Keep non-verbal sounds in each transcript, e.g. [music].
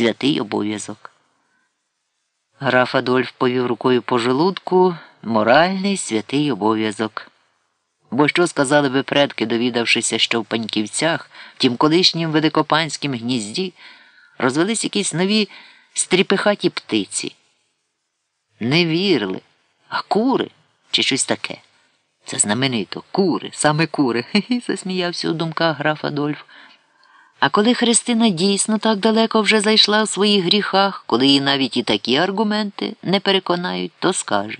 святий обов'язок. Граф Адольф повів рукою по желудку моральний святий обов'язок. Бо що сказали би предки, довідавшися, що в паньківцях, в тім колишнім великопанськім гнізді, розвелись якісь нові стріпихаті птиці. Не вірили, а кури чи щось таке. Це знаменито кури, саме кури. [laughs] Засміявся у думках граф Адольф. А коли Христина дійсно так далеко вже зайшла в своїх гріхах, коли її навіть і такі аргументи не переконають, то скаже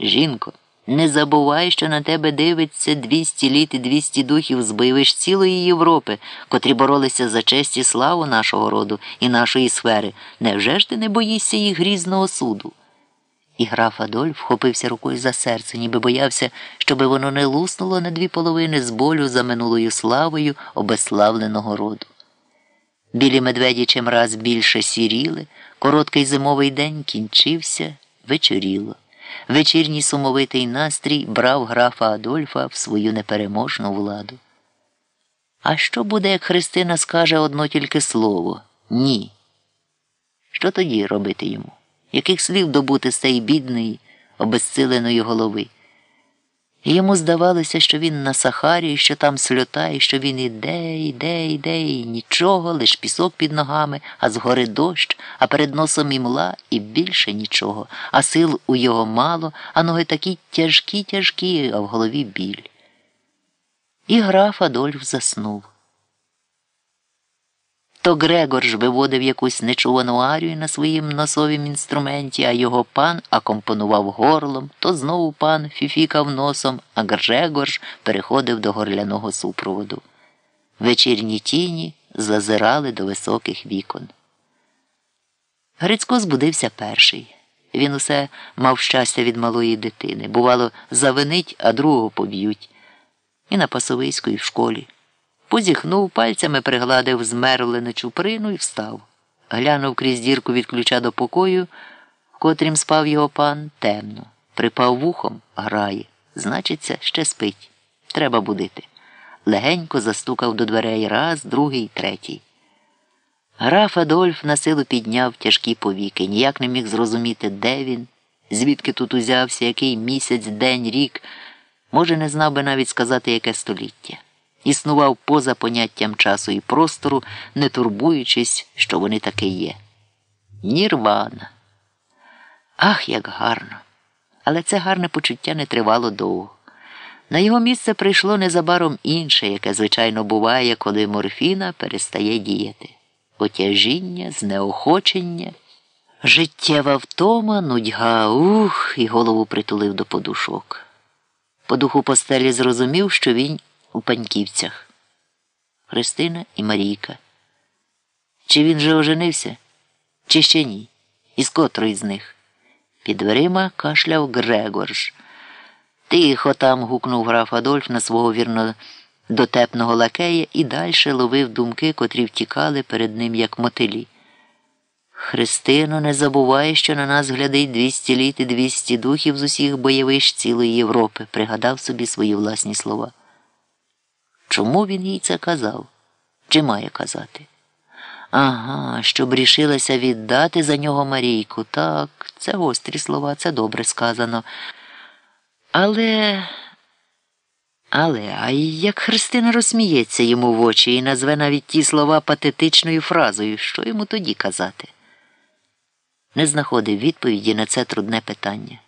Жінко, не забувай, що на тебе дивиться двісті літ і двісті духів збивиш цілої Європи, котрі боролися за честь і славу нашого роду і нашої сфери. Невже ж ти не боїшся їх грізного суду? І граф Адольф вхопився рукою за серце, ніби боявся, щоби воно не луснуло на дві половини з болю за минулою славою обеславленого роду. Білі медведі чимраз більше сіріли, короткий зимовий день кінчився, вечоріло. Вечірній сумовитий настрій брав графа Адольфа в свою непереможну владу. А що буде, як Христина скаже одно тільки слово ні? Що тоді робити йому? Яких слів добути з цієї бідної, обезсиленої голови? І йому здавалося, що він на Сахарі, що там сльота, і що він іде, іде, іде, і нічого, лиш пісок під ногами, а згори дощ, а перед носом імла, і більше нічого, а сил у його мало, а ноги такі тяжкі, тяжкі, а в голові біль. І граф Адольф заснув. То Грегор ж виводив якусь нечувану арію на своїм носовім інструменті, а його пан акомпонував горлом, то знову пан фіфікав носом, а Грегор ж переходив до горляного супроводу. Вечірні тіні зазирали до високих вікон. Грицько збудився перший. Він усе мав щастя від малої дитини. Бувало, завинить, а другого поб'ють. І на Пасовиську, і в школі. Позіхнув, пальцями пригладив змерлену чуприну і встав. Глянув крізь дірку від ключа до покою, котрім спав його пан, темно. Припав вухом, грає. Значиться, ще спить. Треба будити. Легенько застукав до дверей раз, другий, третій. Граф Адольф на силу підняв тяжкі повіки, ніяк не міг зрозуміти, де він, звідки тут узявся, який місяць, день, рік. Може, не знав би навіть сказати, яке століття існував поза поняттям часу і простору, не турбуючись, що вони таке є. Нірвана. Ах, як гарно! Але це гарне почуття не тривало довго. На його місце прийшло незабаром інше, яке, звичайно, буває, коли морфіна перестає діяти. Отяжіння, знеохочення, життєва втома, нудьга, ух, і голову притулив до подушок. По духу постелі зрозумів, що він у паньківцях. Христина і Марійка. Чи він же оженився, чи ще ні? Із котрої з них? Під дверима кашляв Грегорж. Тихо там гукнув граф Адольф на свого вірно дотепного лакея і далі ловив думки, котрі втікали перед ним, як мотилі. Христино, не забувай, що на нас глядить двісті літ і двісті духів з усіх бойовищ цілої Європи, пригадав собі свої власні слова. Чому він їй це казав? Чи має казати? Ага, щоб рішилася віддати за нього Марійку. Так, це гострі слова, це добре сказано. Але. Але, а як Христина розсміється йому в очі і назве навіть ті слова патетичною фразою, що йому тоді казати? Не знаходив відповіді на це трудне питання.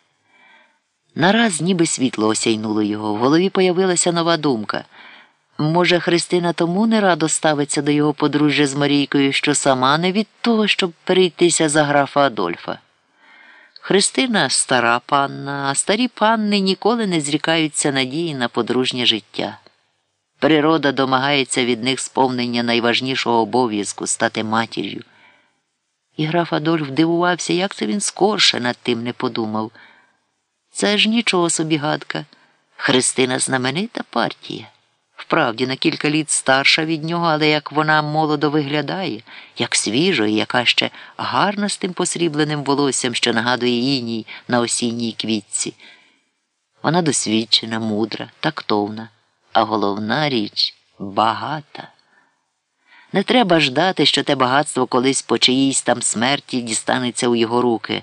Нараз ніби світло осяйнуло його, в голові появилася нова думка. Може, Христина тому не радо ставиться до його подружжя з Марійкою, що сама не від того, щоб перейтися за графа Адольфа. Христина стара панна, а старі панни ніколи не зрікаються надії на подружнє життя. Природа домагається від них сповнення найважнішого обов'язку стати матір'ю. І граф Адольф дивувався, як це він скорше над тим не подумав. Це ж нічого собі гадка. Христина знаменита партія. Вправді, на кілька літ старша від нього, але як вона молодо виглядає, як свіжо і яка ще гарна з тим посрібленим волоссям, що нагадує іній на осінній квітці. Вона досвідчена, мудра, тактовна, а головна річ багата. Не треба ждати, що те багатство колись по чиїйсь там смерті дістанеться у його руки.